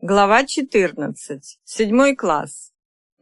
Глава 14. Седьмой класс.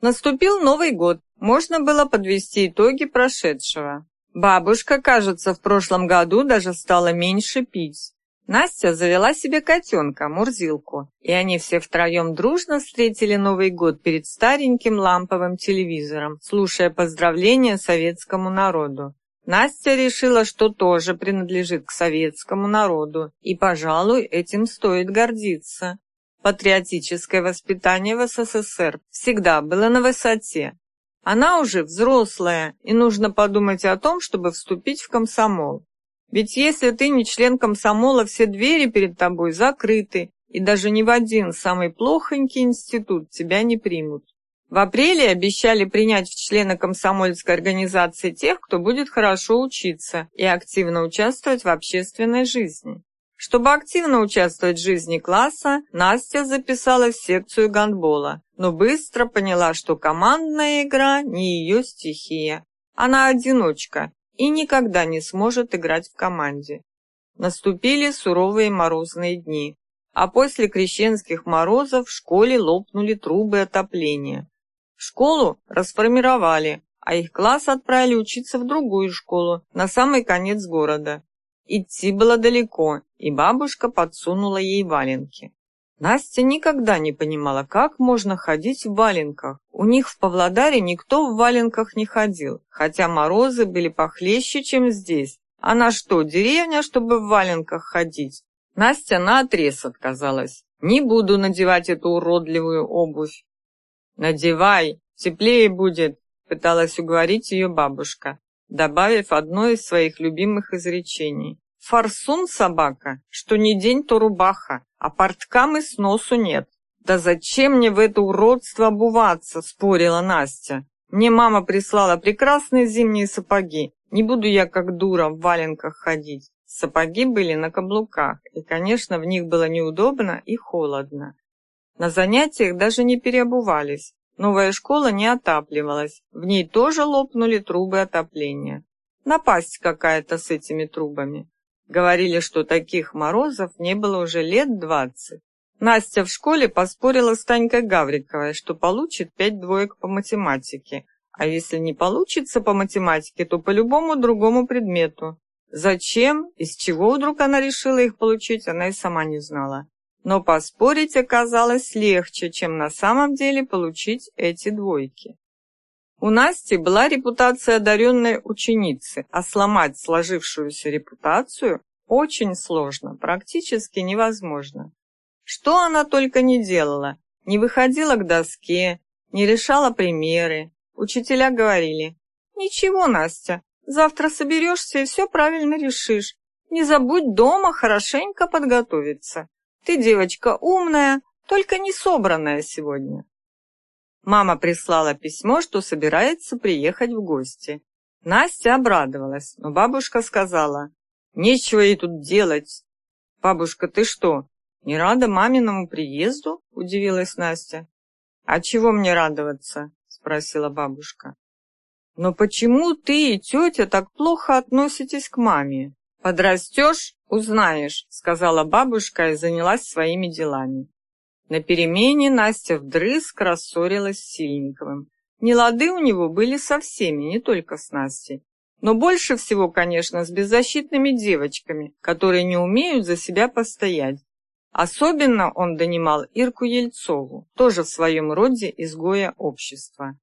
Наступил Новый год. Можно было подвести итоги прошедшего. Бабушка, кажется, в прошлом году даже стала меньше пить. Настя завела себе котенка, Мурзилку, и они все втроем дружно встретили Новый год перед стареньким ламповым телевизором, слушая поздравления советскому народу. Настя решила, что тоже принадлежит к советскому народу, и, пожалуй, этим стоит гордиться. Патриотическое воспитание в СССР всегда было на высоте. Она уже взрослая, и нужно подумать о том, чтобы вступить в комсомол. Ведь если ты не член комсомола, все двери перед тобой закрыты, и даже ни в один самый плохонький институт тебя не примут. В апреле обещали принять в члены комсомольской организации тех, кто будет хорошо учиться и активно участвовать в общественной жизни. Чтобы активно участвовать в жизни класса, Настя записалась в секцию гандбола, но быстро поняла, что командная игра не ее стихия. Она одиночка и никогда не сможет играть в команде. Наступили суровые морозные дни, а после крещенских морозов в школе лопнули трубы отопления. Школу расформировали, а их класс отправили учиться в другую школу, на самый конец города. Идти было далеко, и бабушка подсунула ей валенки. Настя никогда не понимала, как можно ходить в валенках. У них в Павлодаре никто в валенках не ходил, хотя морозы были похлеще, чем здесь. Она что, деревня, чтобы в валенках ходить? Настя наотрез отказалась. Не буду надевать эту уродливую обувь. «Надевай, теплее будет», — пыталась уговорить ее бабушка, добавив одно из своих любимых изречений. «Форсун собака, что не день, то рубаха, а порткам и сносу нет». «Да зачем мне в это уродство обуваться?» — спорила Настя. «Мне мама прислала прекрасные зимние сапоги. Не буду я как дура в валенках ходить». Сапоги были на каблуках, и, конечно, в них было неудобно и холодно. На занятиях даже не переобувались. Новая школа не отапливалась. В ней тоже лопнули трубы отопления. Напасть какая-то с этими трубами. Говорили, что таких морозов не было уже лет двадцать. Настя в школе поспорила с Танькой Гавриковой, что получит пять двоек по математике. А если не получится по математике, то по любому другому предмету. Зачем, из чего вдруг она решила их получить, она и сама не знала но поспорить оказалось легче, чем на самом деле получить эти двойки. У Насти была репутация одаренной ученицы, а сломать сложившуюся репутацию очень сложно, практически невозможно. Что она только не делала, не выходила к доске, не решала примеры. Учителя говорили, «Ничего, Настя, завтра соберешься и все правильно решишь. Не забудь дома хорошенько подготовиться. Ты девочка умная, только не собранная сегодня. Мама прислала письмо, что собирается приехать в гости. Настя обрадовалась, но бабушка сказала, «Нечего ей тут делать». «Бабушка, ты что, не рада маминому приезду?» – удивилась Настя. «А чего мне радоваться?» – спросила бабушка. «Но почему ты и тетя так плохо относитесь к маме? Подрастешь «Узнаешь», — сказала бабушка и занялась своими делами. На перемене Настя вдрызг рассорилась с Сильниковым. Нелады у него были со всеми, не только с Настей. Но больше всего, конечно, с беззащитными девочками, которые не умеют за себя постоять. Особенно он донимал Ирку Ельцову, тоже в своем роде изгоя общества.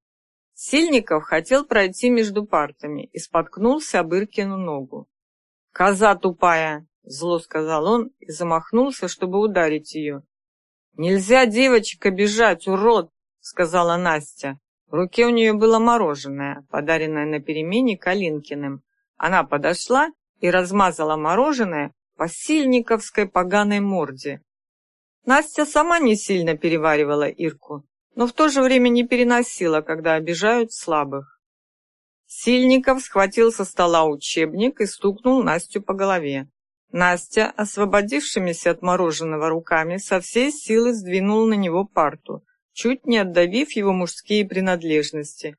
Сильников хотел пройти между партами и споткнулся об Иркину ногу. «Коза тупая!» Зло сказал он и замахнулся, чтобы ударить ее. «Нельзя девочек обижать, урод!» сказала Настя. В руке у нее было мороженое, подаренное на перемене Калинкиным. Она подошла и размазала мороженое по сильниковской поганой морде. Настя сама не сильно переваривала Ирку, но в то же время не переносила, когда обижают слабых. Сильников схватил со стола учебник и стукнул Настю по голове. Настя, освободившимися от мороженого руками, со всей силы сдвинула на него парту, чуть не отдавив его мужские принадлежности.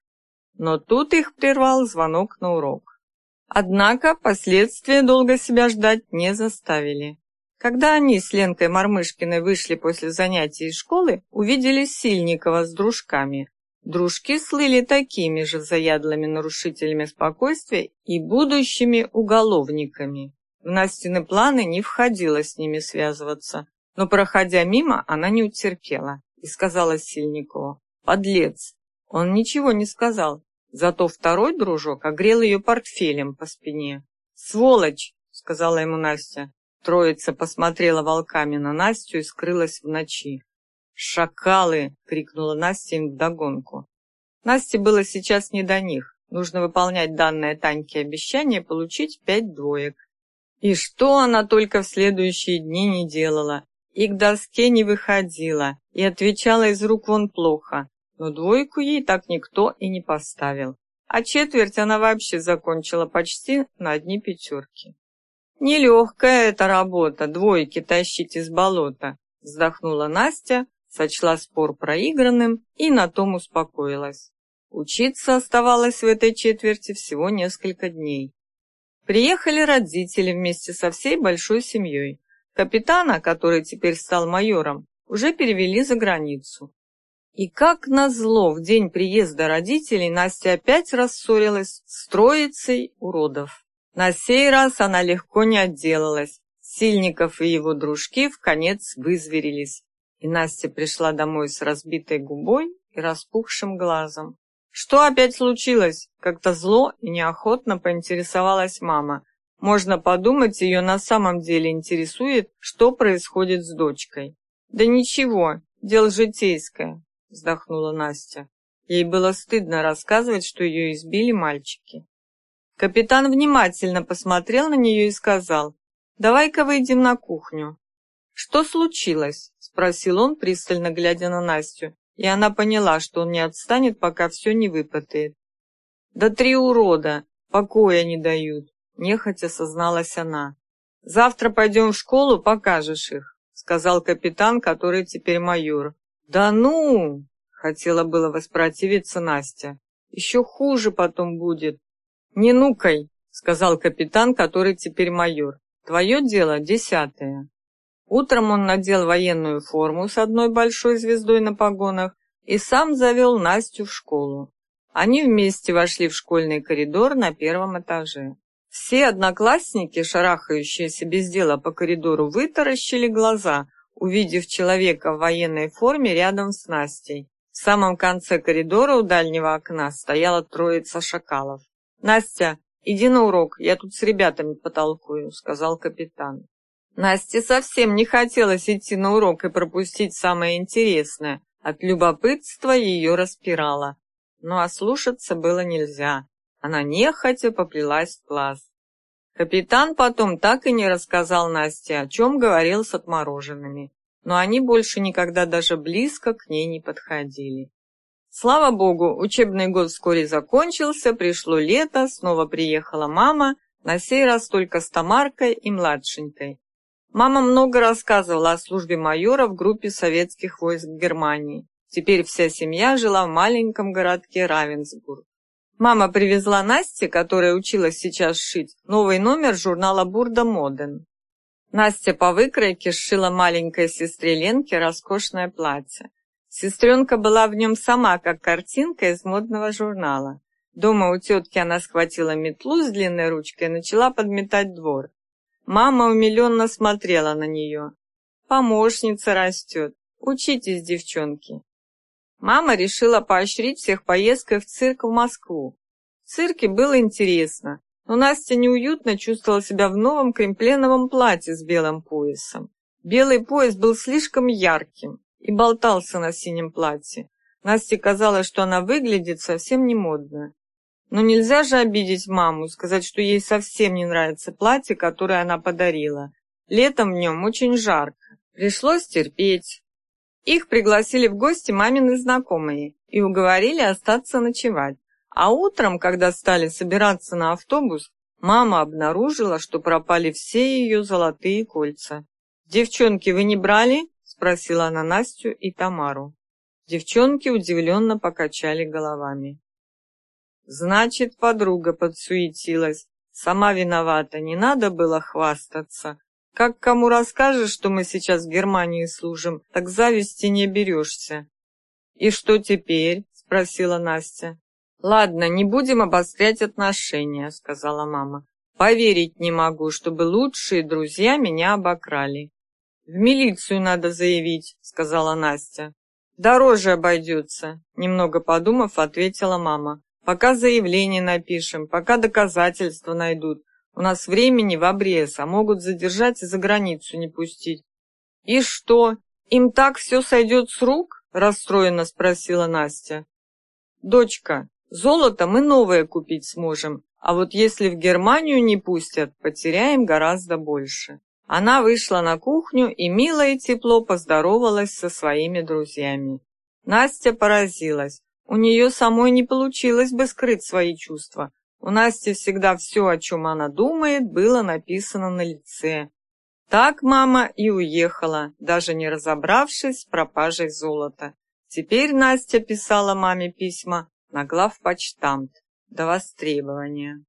Но тут их прервал звонок на урок. Однако последствия долго себя ждать не заставили. Когда они с Ленкой Мормышкиной вышли после занятий из школы, увидели Сильникова с дружками. Дружки слыли такими же заядлыми нарушителями спокойствия и будущими уголовниками. В Настины планы не входило с ними связываться, но, проходя мимо, она не утерпела и сказала Сильникову, «Подлец!» Он ничего не сказал, зато второй дружок огрел ее портфелем по спине. «Сволочь!» — сказала ему Настя. Троица посмотрела волками на Настю и скрылась в ночи. «Шакалы!» — крикнула Настя им вдогонку. Насте было сейчас не до них. Нужно выполнять данное Таньке обещание получить пять двоек. И что она только в следующие дни не делала. И к доске не выходила, и отвечала из рук вон плохо. Но двойку ей так никто и не поставил. А четверть она вообще закончила почти на одни пятерки. «Нелегкая эта работа, двойки тащить из болота», вздохнула Настя, сочла спор проигранным и на том успокоилась. Учиться оставалось в этой четверти всего несколько дней. Приехали родители вместе со всей большой семьей. Капитана, который теперь стал майором, уже перевели за границу. И как назло, в день приезда родителей Настя опять рассорилась с троицей уродов. На сей раз она легко не отделалась. Сильников и его дружки в конец вызверились и Настя пришла домой с разбитой губой и распухшим глазом. «Что опять случилось?» Как-то зло и неохотно поинтересовалась мама. Можно подумать, ее на самом деле интересует, что происходит с дочкой. «Да ничего, дело житейское», — вздохнула Настя. Ей было стыдно рассказывать, что ее избили мальчики. Капитан внимательно посмотрел на нее и сказал, «Давай-ка выйдем на кухню». «Что случилось?» — спросил он, пристально глядя на Настю, и она поняла, что он не отстанет, пока все не выпытает. «Да три урода! Покоя не дают!» — нехотя созналась она. «Завтра пойдем в школу, покажешь их», — сказал капитан, который теперь майор. «Да ну!» — хотела было воспротивиться Настя. «Еще хуже потом будет». «Не нукай!» — сказал капитан, который теперь майор. «Твое дело десятое». Утром он надел военную форму с одной большой звездой на погонах и сам завел Настю в школу. Они вместе вошли в школьный коридор на первом этаже. Все одноклассники, шарахающиеся без дела по коридору, вытаращили глаза, увидев человека в военной форме рядом с Настей. В самом конце коридора у дальнего окна стояла троица шакалов. «Настя, иди на урок, я тут с ребятами потолкую», — сказал капитан. Насте совсем не хотелось идти на урок и пропустить самое интересное. От любопытства ее распирало. Но ослушаться было нельзя. Она нехотя поплелась в класс. Капитан потом так и не рассказал Насте, о чем говорил с отмороженными. Но они больше никогда даже близко к ней не подходили. Слава богу, учебный год вскоре закончился, пришло лето, снова приехала мама, на сей раз только с Тамаркой и младшенькой. Мама много рассказывала о службе майора в группе советских войск Германии. Теперь вся семья жила в маленьком городке Равенсбург. Мама привезла Насте, которая училась сейчас шить, новый номер журнала «Бурда Моден». Настя по выкройке сшила маленькой сестре Ленке роскошное платье. Сестренка была в нем сама, как картинка из модного журнала. Дома у тетки она схватила метлу с длинной ручкой и начала подметать двор. Мама умиленно смотрела на нее. «Помощница растет. Учитесь, девчонки». Мама решила поощрить всех поездкой в цирк в Москву. В цирке было интересно, но Настя неуютно чувствовала себя в новом кремпленовом платье с белым поясом. Белый пояс был слишком ярким и болтался на синем платье. Насте казалось, что она выглядит совсем не модно. Но нельзя же обидеть маму, сказать, что ей совсем не нравится платье, которое она подарила. Летом в нем очень жарко. Пришлось терпеть. Их пригласили в гости мамины знакомые и уговорили остаться ночевать. А утром, когда стали собираться на автобус, мама обнаружила, что пропали все ее золотые кольца. «Девчонки, вы не брали?» – спросила она Настю и Тамару. Девчонки удивленно покачали головами. Значит, подруга подсуетилась. Сама виновата, не надо было хвастаться. Как кому расскажешь, что мы сейчас в Германии служим, так зависти не берешься. «И что теперь?» – спросила Настя. «Ладно, не будем обострять отношения», – сказала мама. «Поверить не могу, чтобы лучшие друзья меня обокрали». «В милицию надо заявить», – сказала Настя. «Дороже обойдется», – немного подумав, ответила мама. «Пока заявление напишем, пока доказательства найдут. У нас времени в обрез, а могут задержать и за границу не пустить». «И что, им так все сойдет с рук?» – расстроенно спросила Настя. «Дочка, золото мы новое купить сможем, а вот если в Германию не пустят, потеряем гораздо больше». Она вышла на кухню и мило и тепло поздоровалась со своими друзьями. Настя поразилась. У нее самой не получилось бы скрыть свои чувства. У Насти всегда все, о чем она думает, было написано на лице. Так мама и уехала, даже не разобравшись с пропажей золота. Теперь Настя писала маме письма на главпочтамт до востребования.